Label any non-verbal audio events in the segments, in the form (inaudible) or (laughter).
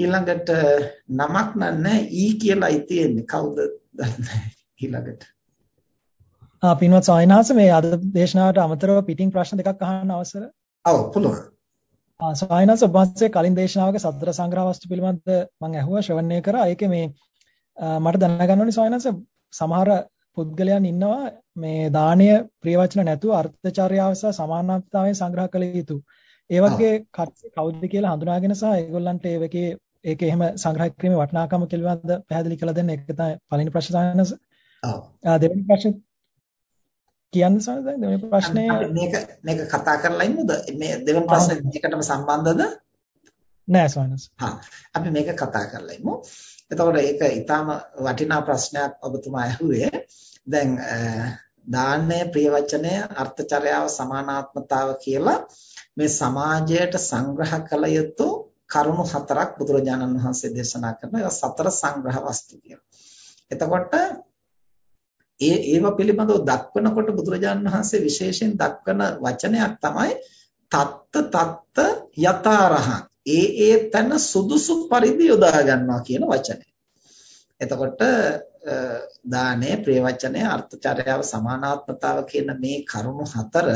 ඊළඟට නමක් නන්නේ ඊ කියලායි තියෙන්නේ. කවුද දන්නේ ඊළඟට? ආ පින්වත් සායනහස මේ අද දේශනාවට අමතරව පිටින් ප්‍රශ්න දෙකක් අහන්න අවසර. ඔව් පුළුවන්. ආ සායනහස ඔබ වහන්සේ කලින් දේශනාවක සතර සංග්‍රහ වස්තු පිළිබඳ මම ඇහුවා ශ්‍රවණය කරා. ඒකේ මේ මට දැනගන්න ඕනේ සායනහස සමහර පුද්ගලයන් ඉන්නවා මේ දානීය ප්‍රිය වචන නැතුව අර්ථචාර්යාව සහ සමානාර්ථතාවයෙන් සංග්‍රහ කළ යුතු. ඒ වගේ කවුද කියලා හඳුනාගෙන සහ ඒගොල්ලන්ට ඒකේ ඒක එහෙම සංග්‍රහ කිරීමේ වටිනාකම පිළිබඳ පැහැදිලි කරලා දෙන්න ඒක තමයි පළවෙනි ප්‍රශ්න සාහනස. ඔව්. දෙවෙනි ප්‍රශ්න කියන්න සමහරවිට දෙවෙනි ප්‍රශ්නේ මේක මේක කතා කරලා ඉන්නද මේ දෙවෙනි ප්‍රශ්නේ එකටම සම්බන්ධද? නෑ සාහනස. හා අපි මේක කතා කරලා ඉමු. එතකොට ඒක ඊටාම වටිනා ප්‍රශ්නයක් ඔබතුමා ඇහුවේ. දැන් දානය ප්‍රිය වචනය අර්ථචර්යාව සමානාත්මතාව කියලා මේ සමාජයට සංග්‍රහ කළ යුතු කරුණු හතරක් බුදුරජාණන් වහන්සේ දේශනා කරන ඒවා සතර සංග්‍රහ වස්තු කියලා. එතකොට ඒ ඒව පිළිබඳව දක්වනකොට බුදුරජාණන් වහන්සේ විශේෂයෙන් දක්වන වචනයක් තමයි තත්ත තත්ත යතාරහං ඒ ඒ තන සුදුසු පරිදි යොදා ගන්නවා කියන වචනය. එතකොට දානය, ප්‍රිය වචනය, අර්ථචර්යාව, සමානාත්මතාව කියන මේ කරුණු හතර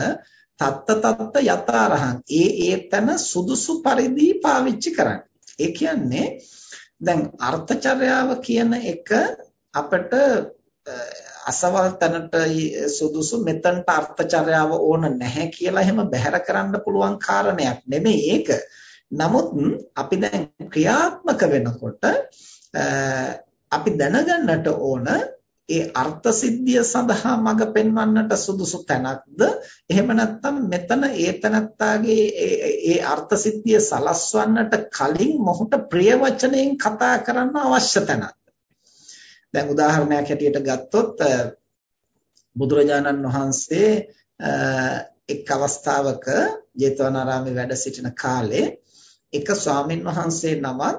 තත්ත තත්ත යතාරහං ඒ ඒ තන සුදුසු පරිදි පාවිච්චි කරන්න. ඒ කියන්නේ දැන් අර්ථචර්යාව කියන එක අපිට අසවල් තැනට සුදුසු මෙතනට අර්ථචර්යාව ඕන නැහැ කියලා එහෙම බැහැර කරන්න පුළුවන් කාරණයක් නෙමෙයි ඒක. නමුත් අපි දැන් ක්‍රියාත්මක වෙනකොට අපි දැනගන්නට ඕන ඒ අර්ථ සිද්ධිය සඳහා මඟ පෙන්වන්නට සුදුසු තැනක්ද? එහෙම නැත්නම් මෙතන ඒ තැනත්තාගේ ඒ අර්ථ සිද්ධිය සලස්වන්නට කලින් මොහුට ප්‍රිය වචනයෙන් කතා කරන්න අවශ්‍ය තැනක්ද? දැන් උදාහරණයක් හැටියට ගත්තොත් බුදුරජාණන් වහන්සේ එක් අවස්ථාවක ජේතවනාරාමේ වැඩ සිටින කාලේ එක ස්වාමින් වහන්සේ නමක්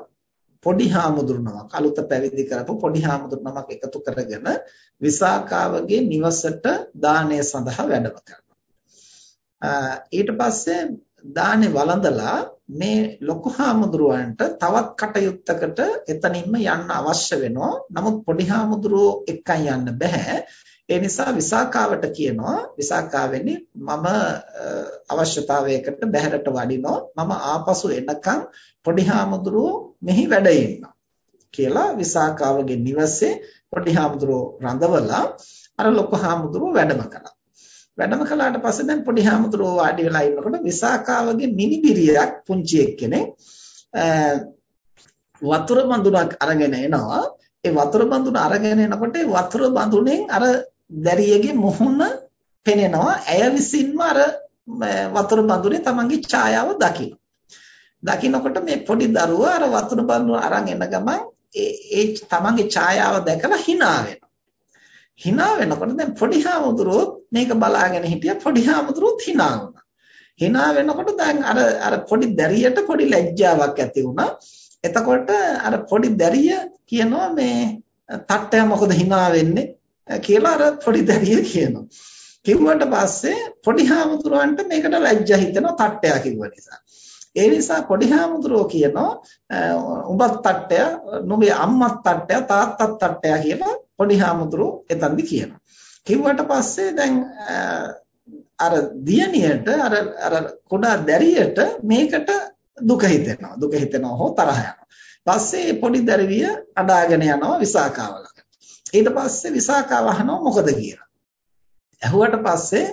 පොඩි හාමුදුරු නමක් අලුත පැවිදි කරපු පොඩි හාමුදුරු නමක් එකතු කරගෙන විසාකාවගේ නිවසට දානය සඳහා වැඩම කරනවා. ඊට පස්සේ දානේ වළඳලා මේ ලොකු හාමුදුරුවන්ට තවත් කටයුත්තකට එතනින්ම යන්න අවශ්‍ය වෙනවා. නමුත් පොඩි හාමුදුරුවෝ එක්කන් යන්න බෑ. ඒ නිසා විසාකාවට කියනවා විසාකාවෙනි මම අවශ්‍යතාවයකට බැහැරට වඩිනවා මම ආපසු එනකන් පොඩි හාමුදුරුවෝ මෙහි වැඩ ඉන්නවා. කියලා විසාකාවගේ නිවසේ පොඩි හාමුදුරුවෝ රඳවලා අර ලොකු හාමුදුරුවෝ වැඩම කළා. වැඩම කළාට පස්සේ දැන් පොඩි හාමුදුරුවෝ වාඩි වෙලා ඉන්නකොට විසාකාවගේ මිනිබිරියක් පුංචි එක්කෙනෙක් වතුර බඳුනක් අරගෙන එනවා. ඒ වතුර බඳුන අරගෙන එනකොට ඒ වතුර බඳුනෙන් අර දැරියගේ මුහුණ පෙනෙනවා. ඇය විසින්ම අර වතුර බඳුනේ තමන්ගේ ඡායාව දකින්න. දකින්නකොට මේ පොඩි දරුවා අර වතුර බඳුන අරන් එන ගමන් ඒ ඒ තමන්ගේ ඡායාව දැකලා hina වෙනවා. hina වෙනකොට දැන් පොඩි හාමුදුරුවෝ මේක බලාගෙන හිටියා පොඩි හාමුදුරුවෝත් hina වුණා. hina වෙනකොට දැන් අර අර පොඩි දැරියට පොඩි ලැජ්ජාවක් ඇති වුණා. එතකොට අර පොඩි දැරිය කියනවා මේ තට්ටය මොකද hina වෙන්නේ කියලා අර පොඩි දැරිය කියනවා. කිව්වට පස්සේ පොඩි හාමුදුරුවන්ට මේකට ලැජ්ජා හිතෙනවා තට්ටයා කිව්ව නිසා. ඒ නිසා පොඩි හාමුදුරුවෝ කියනවා උඹත් තට්ටය, නුඹේ අම්මත් තට්ටය, තාත්තත් තට්ටය කියලා පොඩි හාමුදුරුවෝ එතනදි කියනවා. කිව්වට පස්සේ දැන් අර දියණියට අර අර කුඩා දැරියට මේකට දුක හිතෙනවා. දුක හිතෙනවා හෝ තරහ යනවා. පස්සේ පොඩි දැරිවිය අඩාගෙන යනවා විසාකාවල. ඊට පස්සේ විසාකාව අහනවා මොකද කියලා. ඇහුවට පස්සේ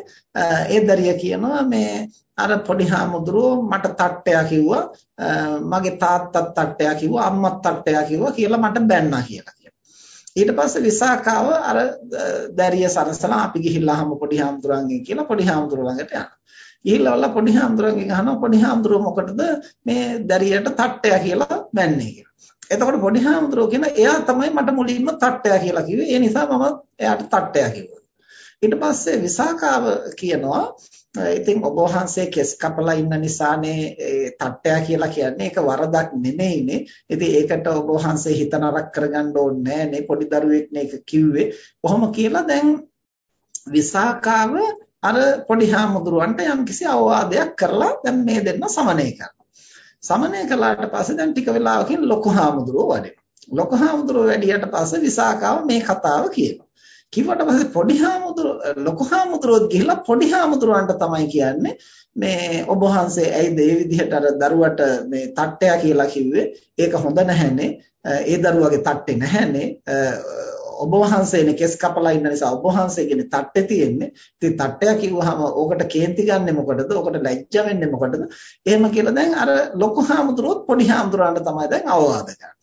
ඒ දරිය කියනවා මේ අර පොඩි හාමුදුරුවෝ මට තට්ටයා කිව්වා මගේ තාත්තත් තට්ටයා කිව්වා අම්මත් තට්ටයා කිව්වා කියලා මට බැන්නා කියලා කියනවා. ඊට පස්සේ විසාකාව අර දරිය සරසලා අපි ගිහිල්ලා හමු පොඩි හාමුදුරන්ගෙන් කියලා පොඩි හාමුදුරුවෝ ළඟට යනවා. ගිහිල්ලා පොඩි හාමුදුරන්ගෙන් අහනවා පොඩි හාමුදුරුවෝ මොකටද මේ දරියට තට්ටයා කියලා බැන්නේ කියලා. එතකොට පොඩි හාමුදුරුවෝ කියන එයා තමයි මට මුලින්ම තට්ටයා කියලා කිව්වේ. ඒ නිසා මම එයාට තට්ටයා කිව්වා. ඊට පස්සේ විසාකාව කියනවා ඉතින් ඔබ වහන්සේ කෙස් කපලා ඉන්න නිසානේ තට්ටයා කියලා කියන්නේ ඒක වරදක් නෙමෙයිනේ. ඉතින් ඒකට ඔබ වහන්සේ හිත නරක කරගන්න ඕනේ නෑනේ. පොඩි දරුවෙක් නේ ඒක කිව්වේ. කොහොම කියලා දැන් විසාකාව අර පොඩි හාමුදුරුවන්ට යම්කිසි අවවාදයක් කරලා දැන් මේ දෙන්න සමනය කරනවා. සමනය කළාට පස්සේ දැන් ටික වෙලාවකින් ලොකු හාමුදුරුවෝ වඩිනවා. ලොකු හාමුදුරුවෝ වැඩියට පස්සේ විසාකාව මේ කතාව කියනවා. කිව්වට පස්සේ පොඩි හාමුදුරුවෝ ලොකු හාමුදුරුවෝ ගිහිල්ලා පොඩි හාමුදුරුවන්ට තමයි කියන්නේ මේ ඔබ වහන්සේ ඇයිද මේ විදිහට අර දරුවට මේ තට්ටය කියලා කිව්වේ? ඒක හොඳ නැහැනේ. ඒ දරුවගේ තට්ටේ නැහැනේ. ඔබ වහන්සේනේ කෙස් කපලා ඉන්න නිසා ඔබ වහන්සේගේ තට්ටේ තියෙන්නේ. ඉතින් තට්ටය කිව්වහම ඕකට කේන්ති ගන්නෙ මොකටද? ඕකට ලැජ්ජ වෙන්නේ මොකටද? එහෙම කියලා දැන් අර ලොකු හාමුදුරුවොත් පොඩි හාමුදුරන්ට තමයි දැන් අවවාද කරන්නේ.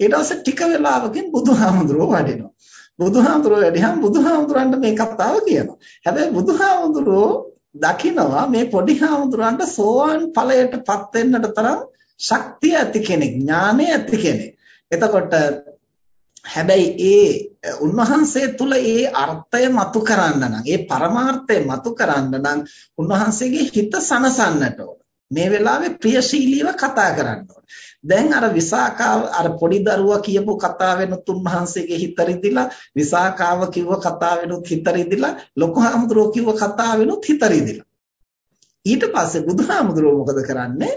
ඊට පස්සේ ටික වෙලාවකින් බුදුහාමුදුරුවෝ වඩිනවා. බුදුහාමුදුරුවෝ වැඩිහම බුදුහාමුදුරන්ට මේ කතාව කියනවා හැබැයි බුදුහාමුදුරුවෝ දකිනවා මේ පොඩි හාමුදුරන්ට සෝවාන් ඵලයටපත් වෙන්නට තරම් ශක්තිය ඇති කෙනෙක් ඥානය ඇති කෙනෙක්. එතකොට හැබැයි ඒ උන්වහන්සේ තුල ඒ අර්ථය මතු කරන්න නම් ඒ පරමාර්ථය මතු කරන්න නම් උන්වහන්සේගේ හිත සනසන්නට ඕන. මේ වෙලාවේ ප්‍රියශීලීව කතා කරන්න ඕන. දැන් අර විසාකාව අර පොඩි දරුවා කියපු කතාවෙනුත් උන්වහන්සේගේ හිත රිදිලා විසාකාව කිව්ව කතාවෙනුත් හිත රිදිලා ලොකු හාමුදුරුවෝ කිව්ව කතාවෙනුත් හිත රිදිලා. ඊට පස්සේ බුදුහාමුදුරුවෝ මොකද කරන්නේ?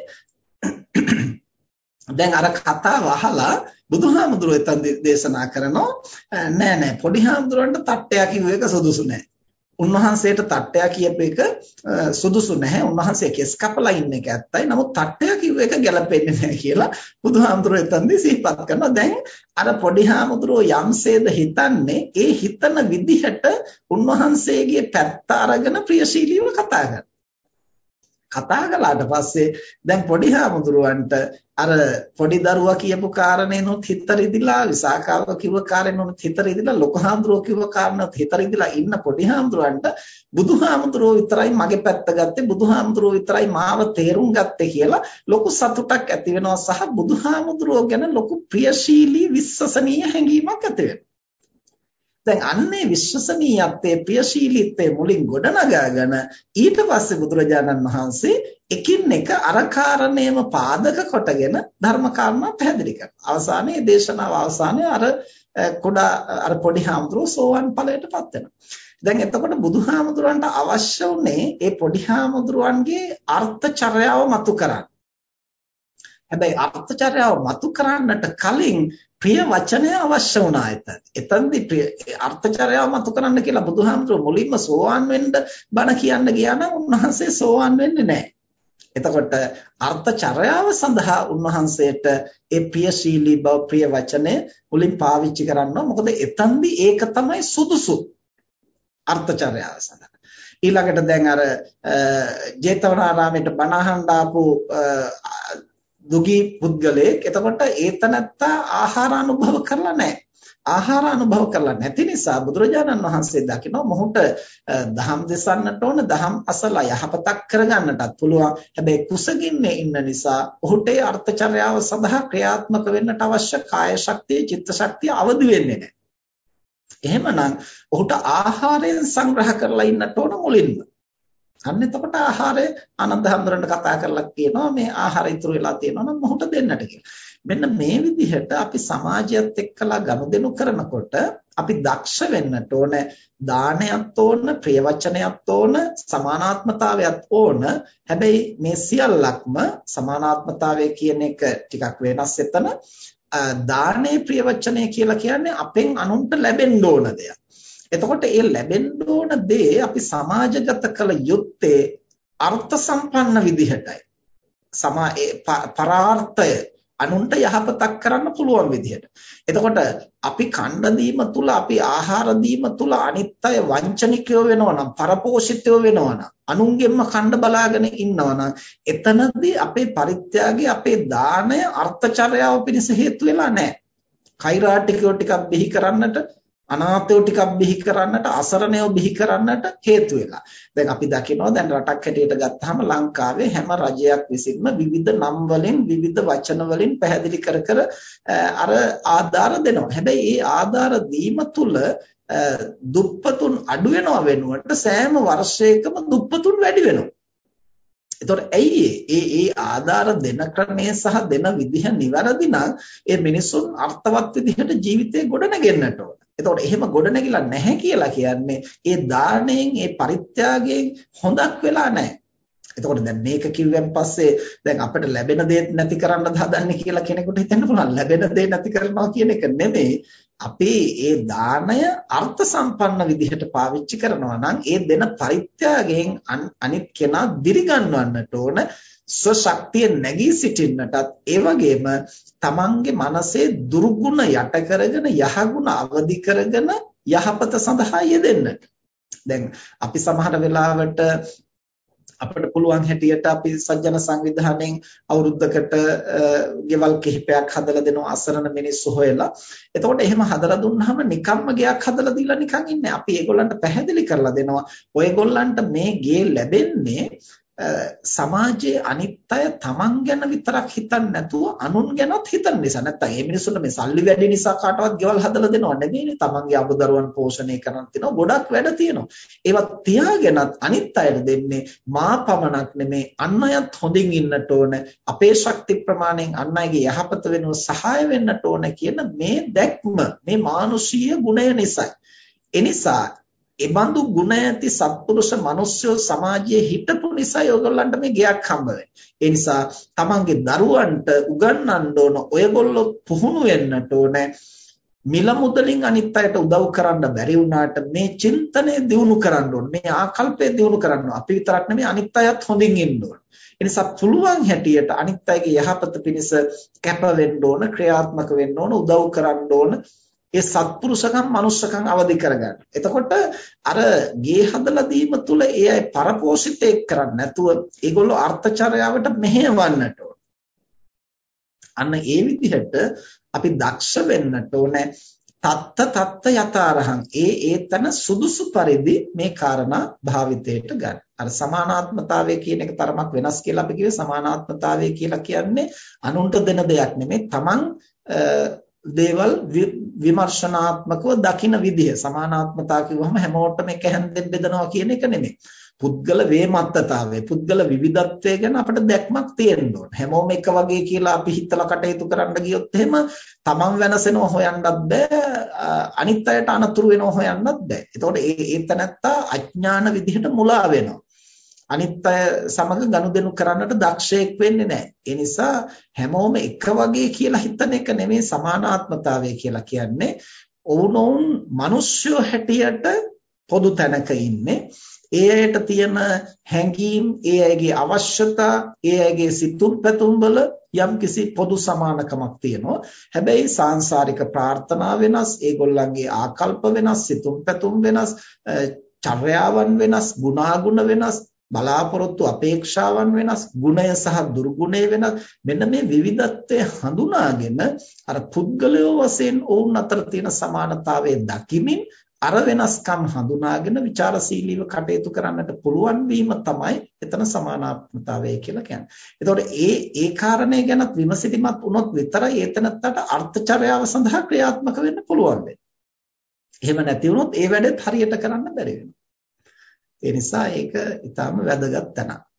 (coughs) දැන් අර කතාව අහලා බුදුහාමුදුරුවෝ එතන දේශනා කරනවා නෑ නෑ පොඩි හාමුදුරුවන්ට තට්ටයක් කිව්ව එක සුදුසු නෑ. උන්වහන්සේට තට්ටය කියප එක සුදුසු නැහැ. උන්වහන්සේ කෙස් කපලා ඉන්න එක ඇත්තයි. නමුත් තට්ටය කිව්ව එක ගැලපෙන්නේ නැහැ කියලා බුදුහාමුදුරුවෝ එතනදී සිහිපත් කරනවා. දැන් අර පොඩි හාමුදුරුවෝ යම්සේද හිතන්නේ ඒ හිතන විදිහට උන්වහන්සේගේ පැත්ත අරගෙන ප්‍රියශීලීව කතා කරනවා. කතා කළාට පස්සේ දැන් පොඩි හාමුදුරුවන්ට අර පොඩි දරුවා කියපු කාරණේනොත් හිත රිදිලා විසාකාව කිව්ව කාරණේනොත් හිත රිදිලා ලොකු හාමුදුරුවෝ කිව්ව කාරණේනොත් හිත රිදිලා ඉන්න පොඩි හාමුදුරුවන්ට බුදුහාමුදුරුවෝ විතරයි මගේ පැත්ත ගත්තේ බුදුහාමුදුරුවෝ විතරයි මාව තේරුම් ගත්තේ කියලා ලොකු සතුටක් ඇති වෙනවා සහ බුදුහාමුදුරුවෝ ගැන ලොකු ප්‍රියශීලී විශ්වසනීය හැඟීමක් ඇති වෙනවා. දැන් අන්නේ විශ්වසනීයත්වයේ ප්‍රියශීලීත්වයේ මුලින් ගොඩනගාගෙන ඊට පස්සේ බුදුරජාණන් වහන්සේ එකින් එක අර කාරණේම පාදක කොටගෙන ධර්ම කාරණා පැහැදිලි කරනවා. අවසානයේ දේශනාව අවසානයේ අර කුඩා අර පොඩි හාමුදුරුවෝ සෝවන් ඵලයටපත් වෙනවා. දැන් එතකොට බුදුහාමුදුරන්ට අවශ්‍ය උනේ ඒ පොඩි හාමුදුරුවන්ගේ අර්ථචර්යාව මතු කරන්න. හැබැයි අර්ථචර්යාව මතු කරන්නට කලින් ප්‍රිය වචනය අවශ්‍ය වුණා එතන. එතනදී ප්‍රිය අර්ථචර්යාව මතු කරන්න කියලා බුදුහාමුදුරුවෝ මුලින්ම සෝවාන් වෙන්න බණ කියන්න ගියා නම් උන්වහන්සේ සෝවාන් වෙන්නේ නැහැ. එතකොට අර්ථචර්යාව සඳහා උන්වහන්සේට ඒ ප්‍රියශීලී බව ප්‍රිය වචනය මුලින් පාවිච්චි කරනවා. මොකද එතනදී ඒක තමයි සුදුසු අර්ථචර්යාව සඳහා. ඊළඟට දැන් අර ජේතවනාරාමයට බණ අහන්න ආපු දුගී පුද්ගලයෙක් එතකොට ඒතනත්තා ආහාර අනුභව කරලා නැහැ. ආහාර අනුභව කරලා නැති නිසා බුදුරජාණන් වහන්සේ දකිනවා මොහුට දහම් දෙසන්නට ඕන දහම් අසලා යහපතක් කරගන්නටත් පුළුවන්. හැබැයි කුසගින්නේ ඉන්න නිසා ඔහුට ඒ අර්ථචර්යාව සඳහා ක්‍රියාත්මක වෙන්නට අවශ්‍ය කාය ශක්තිය, චිත්ත ශක්තිය අවදි වෙන්නේ නැහැ. එහෙමනම් ඔහුට ආහාරයෙන් සංග්‍රහ කරලා ඉන්නට ඕන මුලින්ම. අන්න එතකොට ආහාරය ආනන්ද හැඳුරන්න කතා කරලා කියනවා මේ ආහාර ඉතුරු වෙලා තියෙනවා නම් මොහොත දෙන්නට කියලා. මෙන්න මේ විදිහට අපි සමාජයත් එක්කලා ගනුදෙනු කරනකොට අපි දක්ෂ වෙන්නට ඕන දානයත් ඕන ප්‍රිය වචනයත් ඕන සමානාත්මතාවයත් ඕන. හැබැයි මේ සියල්ලක්ම සමානාත්මතාවය කියන එක ටිකක් වෙනස් එතන. දානයේ ප්‍රිය වචනය කියලා කියන්නේ අපෙන් අනුන්ට ලැබෙන්න ඕන දෙයක්. එතකොට ඒ ලැබෙන්න ඕන දේ අපි සමාජගත කළ යුත්තේ අර්ථ සම්පන්න විදිහටයි. සමා පරාර්ථය අනුන්ට යහපතක් කරන්න පුළුවන් විදිහට. එතකොට අපි කණ්ඩ දීම තුල අපි ආහාර දීම තුල අනිත්‍ය වංචනිකයෝ වෙනවා නම් පරපෝෂිතයෝ වෙනවා නම් අනුන්ගෙන්ම කණ්ඩ බලාගෙන ඉන්නවා නම් එතනදී අපේ පරිත්‍යාගය අපේ දාණය අර්ථචර්යාව පිණිස හේතු වෙලා නැහැ. කෛරාටිකයෝ ටිකක් බිහි කරන්නට අනාථයෝ ටිකක් බිහි කරන්නට අසරණයෝ බිහි කරන්නට හේතු වෙලා. දැන් අපි දකිනවා දැන් රටක් හැටියට ගත්තාම ලංකාවේ හැම රජයක් විසින්ම විවිධ නම් වලින් විවිධ වචන වලින් පැහැදිලි කර කර අර ආධාර දෙනවා. හැබැයි මේ ආධාර දීම තුල දුප්පතුන් අඩු වෙනව වෙනුවට සෑම වර්ෂයකම දුප්පතුන් වැඩි වෙනවා. එතකොට ඇයි ඒ ඒ ආධාර දෙන ක්‍රමය සහ දෙන විදිහ නිවැරදි නම් ඒ මිනිසුන් අර්ථවත් විදිහට ජීවිතේ ගොඩනගෙන්නට ඕන. එතකොට එහෙම ගොඩනැගිලා නැහැ කියලා කියන්නේ ඒ දාණයෙන් ඒ පරිත්‍යාගයෙන් හොඳක් වෙලා නැහැ. එතකොට දැන් මේක කිව්වන් පස්සේ දැන් අපිට ලැබෙන දේ නැති කරන්න හදන්නේ කියලා කෙනෙකුට හිතෙන්න පුළුවන්. ලැබෙන දේ නැති කරනවා කියන එක නෙමෙයි. අපි ඒ දාණය අර්ථ සම්පන්න විදිහට පාවිච්චි කරනවා නම් ඒ දෙන පරිත්‍යාගයෙන් අනිත් කෙනා දිරිගන්වන්නට ඕන ස්වශක්තිය නැගී සිටින්නටත් ඒ වගේම තමන්ගේ මනසේ දුර්ගුණ යට කරගෙන යහගුණ අවදි කරගෙන යහපත සඳහා යෙදෙන්නට දැන් අපි සමහර වෙලාවට අපිට පුළුවන් හැටියට අපි සජ්ජන සංවිධානයෙන් අවුරුද්දකට ගෙවල් කිහිපයක් හදලා දෙනවා අසරණ මිනිස්සු හොයලා. එතකොට එහෙම හදලා දුන්නාම නිකම්ම ගෙයක් හදලා දීලා නිකන් ඉන්නේ. අපි ඒගොල්ලන්ට පැහැදිලි කරලා දෙනවා. ඔයගොල්ලන්ට මේ ගේ ලැබෙන්නේ සමාජයේ අනිත් අය තමන් ගැන විතරක් හිතන්නේ නැතුව අනුන් ගැනත් හිතන නිසා. නැත්තම් මේ මිනිස්සුන්ට මේ සල්ලි වැඩි නිසා කාටවත් ගෙවල් හදලා දෙනව නෙමෙයිනේ. තමන්ගේ අමුදරුවන් පෝෂණය කරන් තිනවා ගොඩක් වැඩ තියෙනවා. ඒවත් තියාගෙනත් අනිත් අයට දෙන්නේ මා පමණක් නෙමේ. අන් අයත් හොඳින් ඉන්නට ඕන. අපේ ශක්ති ප්‍රමාණයෙන් අන් අයගේ යහපත වෙනුව සහාය වෙන්නට ඕන කියන මේ දැක්ම මේ මානුෂීය ගුණය නිසා එනිසා ඒබඳු ගුණ ඇති සත්පුරුෂ මිනිස්සු සමාජයේ හිටපු නිසා ඔයගොල්ලන්ට මේ ගයක් හම්බ ඒ නිසා තමන්ගේ දරුවන්ට උගන්වන්න ඕන ඔයගොල්ලෝ පුහුණු වෙන්නට ඕන. මිල මුදලින් අනිත් අයට උදව් කරන්න බැරි වුණාට මේ චින්තනය දියුණු කරන්න ඕන මේ ආකල්පය දියුණු කරන්න ඕන. අපි විතරක් නෙමෙයි අනිත් අයත් හොඳින් ඉන්න ඕන. ඒ නිසා පුළුවන් හැටියට අනිත් අයගේ යහපත පිණිස කැප වෙන්න ඕන ක්‍රියාත්මක වෙන්න ඕන උදව් කරන්න ඕන. ඒ සත්පුරුෂකම් මනුස්සකම් අවදි කරගන්න. එතකොට අර ගේ හදලා දීම තුල ඒ අය පරපෝෂිතේ කරන්නේ නැතුව ඒගොල්ලෝ අර්ථචර්යාවට මෙහෙවන්නට ඕන. අන්න ඒ විදිහට අපි දක්ෂ වෙන්නට ඕනේ. තත්ත තත්ත යතාරහං ඒ ඒතන සුදුසු පරිදි මේ කාරණා භාවිතයට ගන්න. අර සමානාත්මතාවය කියන එක තරමක් වෙනස් කියලා අපි කිව්වේ සමානාත්මතාවය කියලා කියන්නේ අනුන්ට දෙන දෙයක් නෙමෙයි. Taman දේවල් විමර්ශනාත්මකව දකින විදිහ සමානාත්මතාව කිව්වම හැමෝටම එක හැන්දෙන් බෙදනවා කියන එක නෙමෙයි. පුද්ගල වේමත්තතාවය පුද්ගල විවිධත්වය ගැන අපිට දැක්මක් තියෙන්න ඕන. හැමෝම එක වගේ කියලා අපි හිතලා කටයුතු කරන්න ගියොත් එහෙම තමන් වෙනසෙනව හොයන්නත් බෑ අනිත් අයට අනතුරු වෙනව හොයන්නත් බෑ. එතකොට ඒ ඒ තැනත්තා අඥාන විදිහට මුලා වෙනවා. අනිත් අය සමග ගනුදෙනු කරන්නට දක්ෂයෙක් වෙන්නේ නැහැ. ඒ නිසා හැමෝම එක වගේ කියලා හිතන එක නෙමෙයි සමානාත්මතාවය කියලා කියන්නේ. ඔවුනොවුන් මිනිස්සු හැටියට පොදු තැනක ඉන්නේ. ඒ අයට තියෙන හැඟීම්, ඒ අයගේ අවශ්‍යතා, ඒ අයගේ සිතුම් පැතුම් වල යම්කිසි පොදු සමානකමක් තියෙනවා. හැබැයි සාංශාරික ප්‍රාර්ථනා වෙනස්, ඒගොල්ලන්ගේ ආකල්ප වෙනස්, සිතුම් පැතුම් වෙනස්, චර්යාවන් වෙනස්, ගුණාගුණ වෙනස්, බලාපොරොත්තු අපේක්ෂාවන් වෙනස් ගුණය සහ දුර්ගුණය වෙනස් මෙන්න මේ විවිධත්වය හඳුනාගෙන අර පුද්ගලයෝ වශයෙන් ඔවුන් අතර තියෙන සමානතාවය දකිමින් අර වෙනස්කම් හඳුනාගෙන ਵਿਚාරශීලීව කටයුතු කරන්නට පුළුවන් වීම තමයි එතන සමානාත්මතාවය කියලා කියන්නේ. එතකොට ඒ ඒ කාරණේ ගැන විමසිලිමත් වුණොත් විතරයි ඒතනත්තට අර්ථචර්යාව සඳහා ක්‍රියාත්මක වෙන්න පුළුවන් වෙන්නේ. එහෙම නැති වුණොත් ඒ වැඩෙත් හරියට කරන්න බැරි වෙනවා. ඒ නිසා ඒක ඊටාම වැදගත් තැනක්.